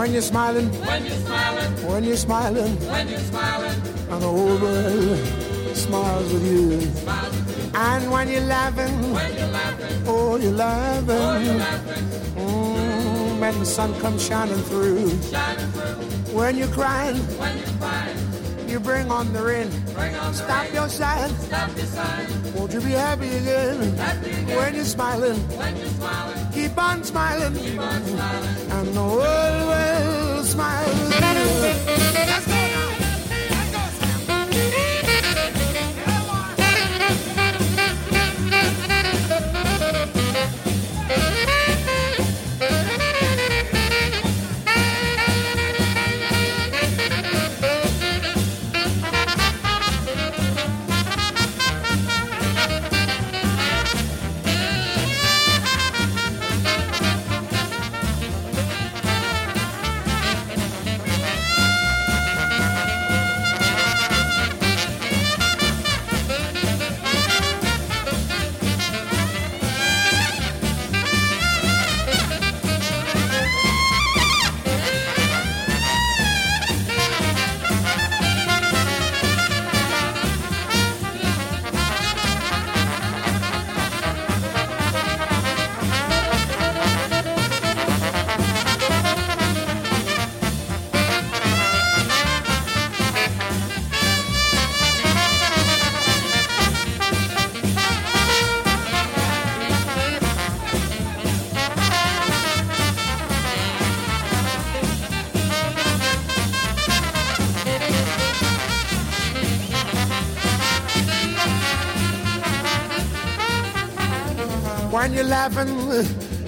When you're smiling, when you're smiling, when you're smiling, when you're smiling, and the whole world smiles with you. smiles with you. And when you're laughing, When you're laughing, oh, you're laughing. oh, you're laughing, Mm, when the sun comes shining through. shining through. When you're crying, When you're crying, you bring on the rain. bring on the Stop rain. your. Stop your Won't you be happy again? happy again. When you're smiling, When you're smiling, keep on smiling. keep on smiling. And the world will smile. Let's go now. Let's go,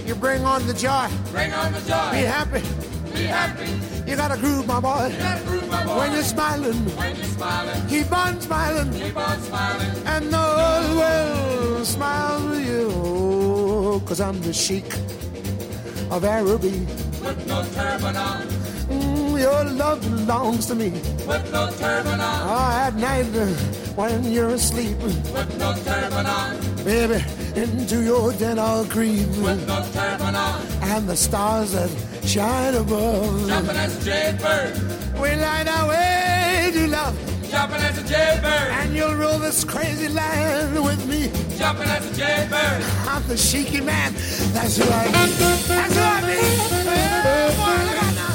you bring on the joy. Bring on the joy. Be happy. be happy. You gotta groove, my boy. Gotta groove, my boy. When you're smiling, When you're smiling, keep on smiling. keep on smiling. And the whole world smiles with you. Cause I'm the sheik of Araby. With no turban on, Mm, your love belongs to me. with no turban on, Oh, at night uh, when you're asleep, with no turban on, baby, into your den I'll creep. with no turban on. And the stars that shine above. Jumping as a jaybird, We light our way to love. jumping as a jaybird, And you'll rule this crazy land with me. jumping as a jaybird. I'm the cheeky man. That's who I be. That's who I be. Oh, boy, look out now.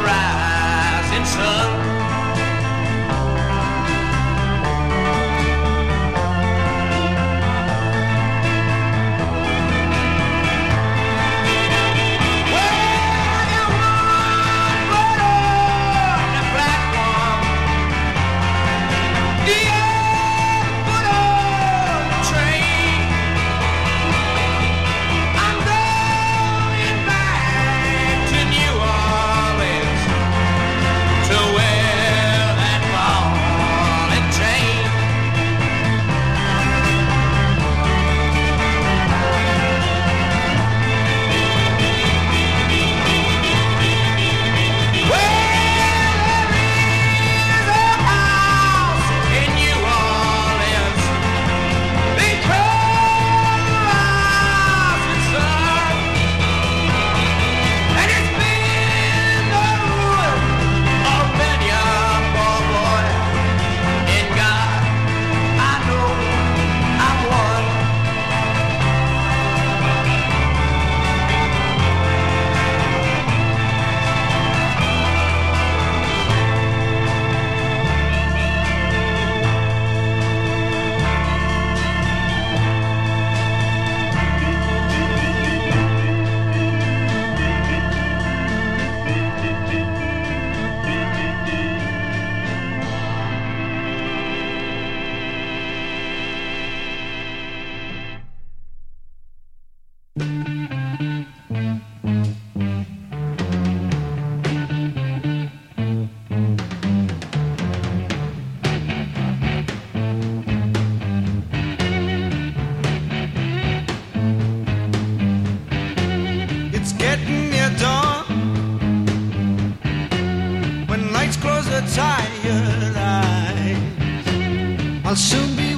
rising sun. So long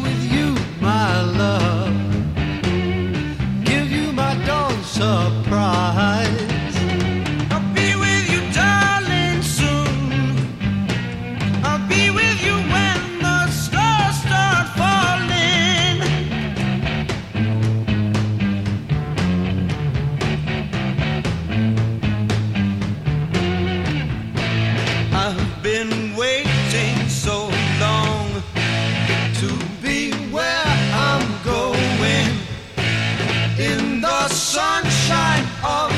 to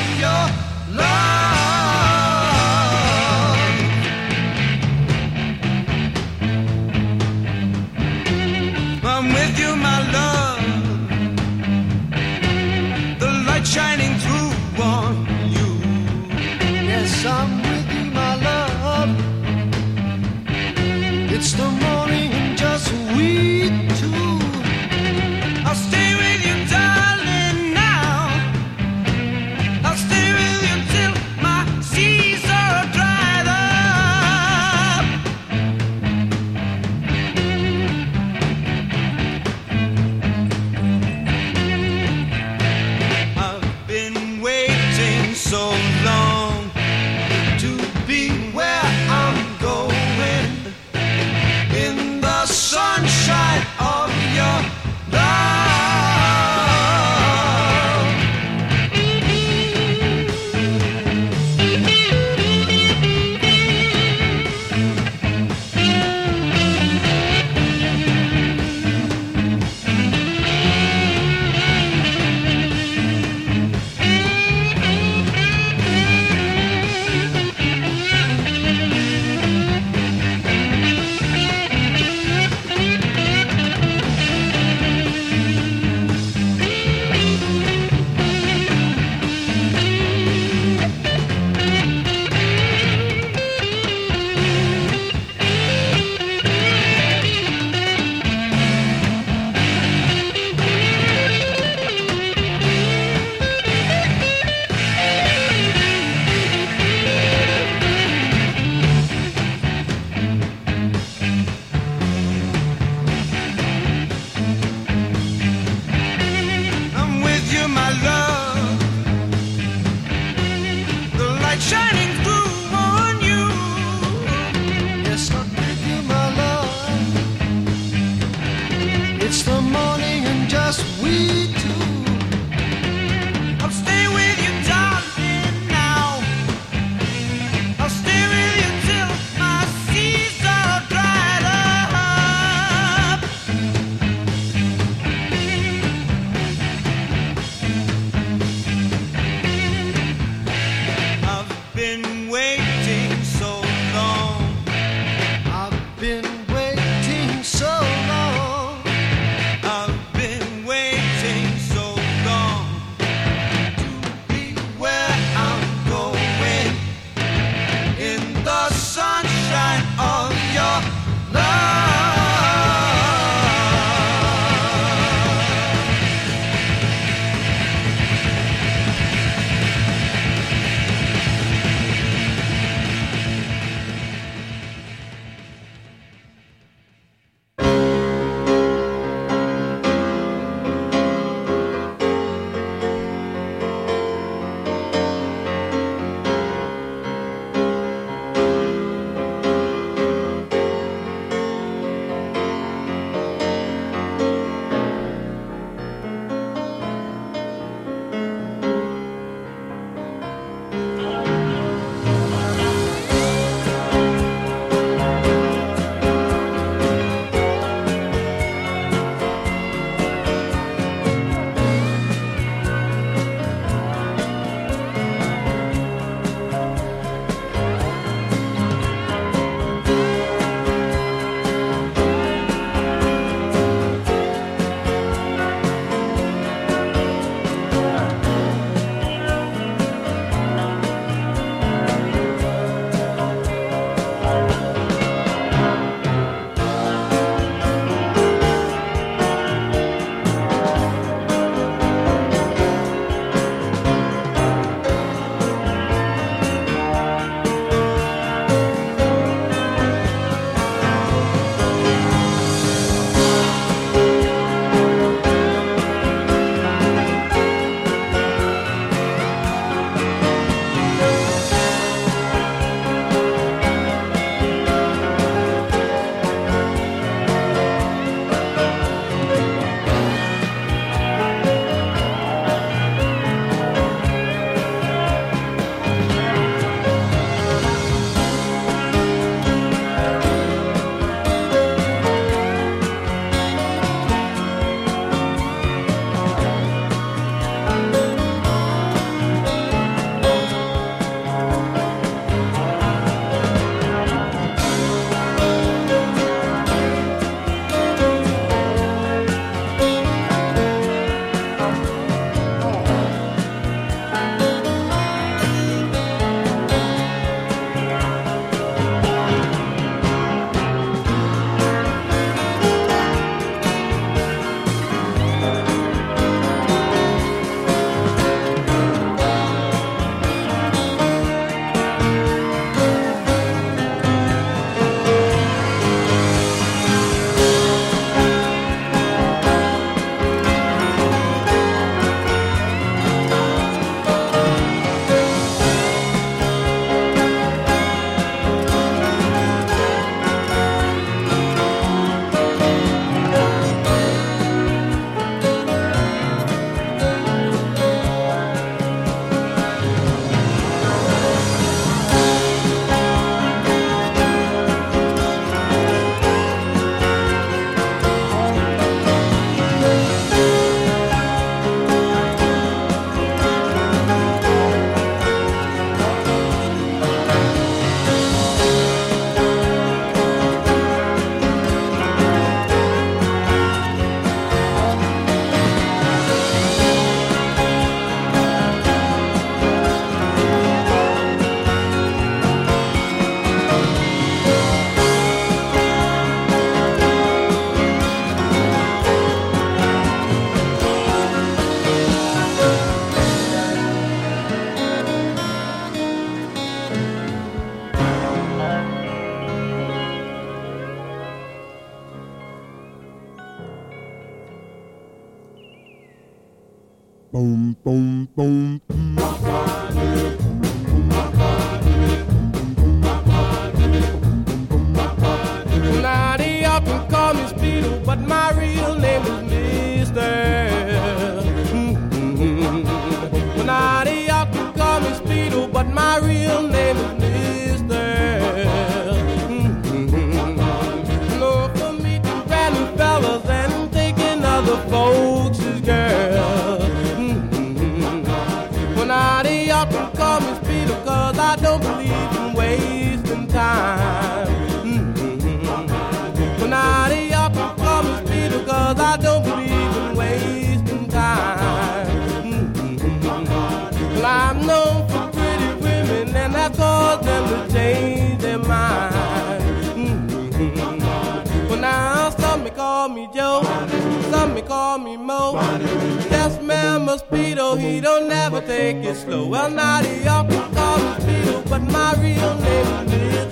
boom, boom, Now Mo. Yes, man, Mosquito, he don't never take it slow. Well, now they often call me Speedo, but my real name is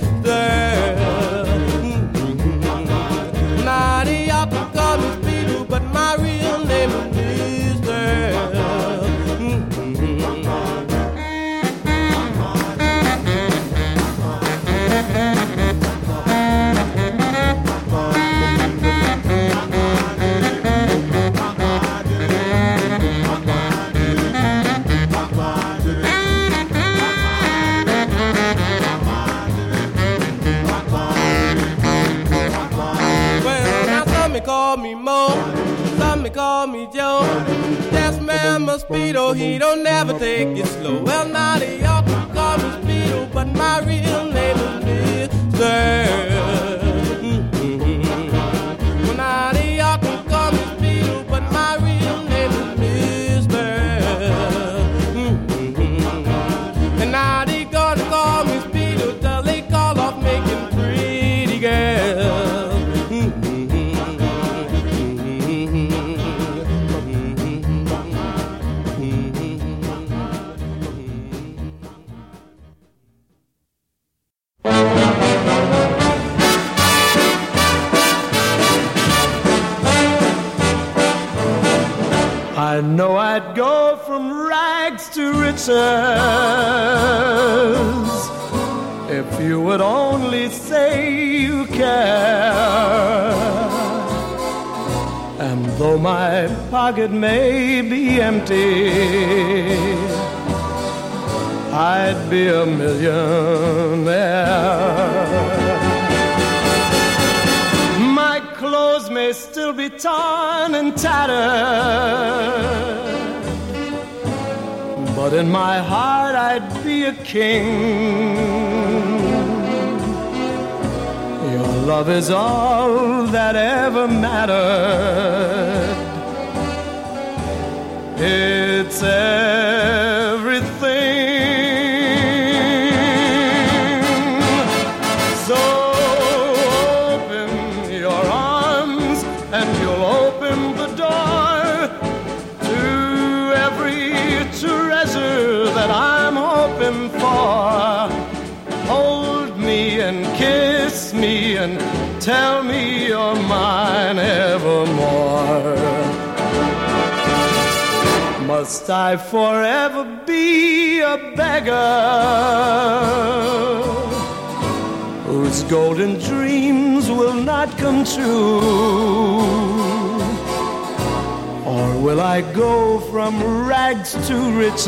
it slow. Well, I know I'd go from rags to riches if you would only say you care. And though my pocket may be empty, I'd be a millionaire. May still be torn and tattered, but in my heart I'd be a king. Your love is all that ever mattered. It's everything. Tell me you're mine evermore. Must I forever be a beggar whose golden dreams will not come true? Or will I go from rags to riches?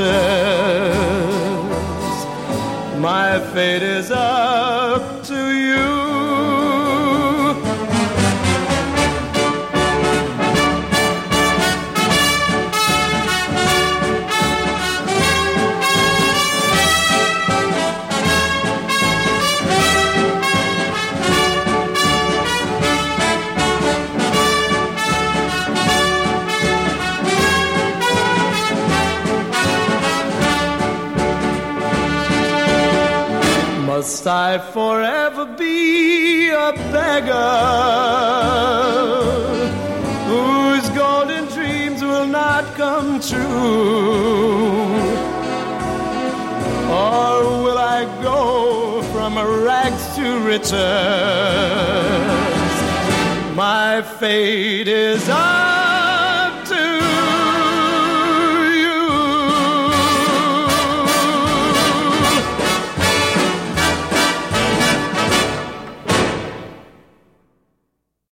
My fate is up to you. Must I forever be a beggar whose golden dreams will not come true? Or will I go from rags to riches? My fate is up.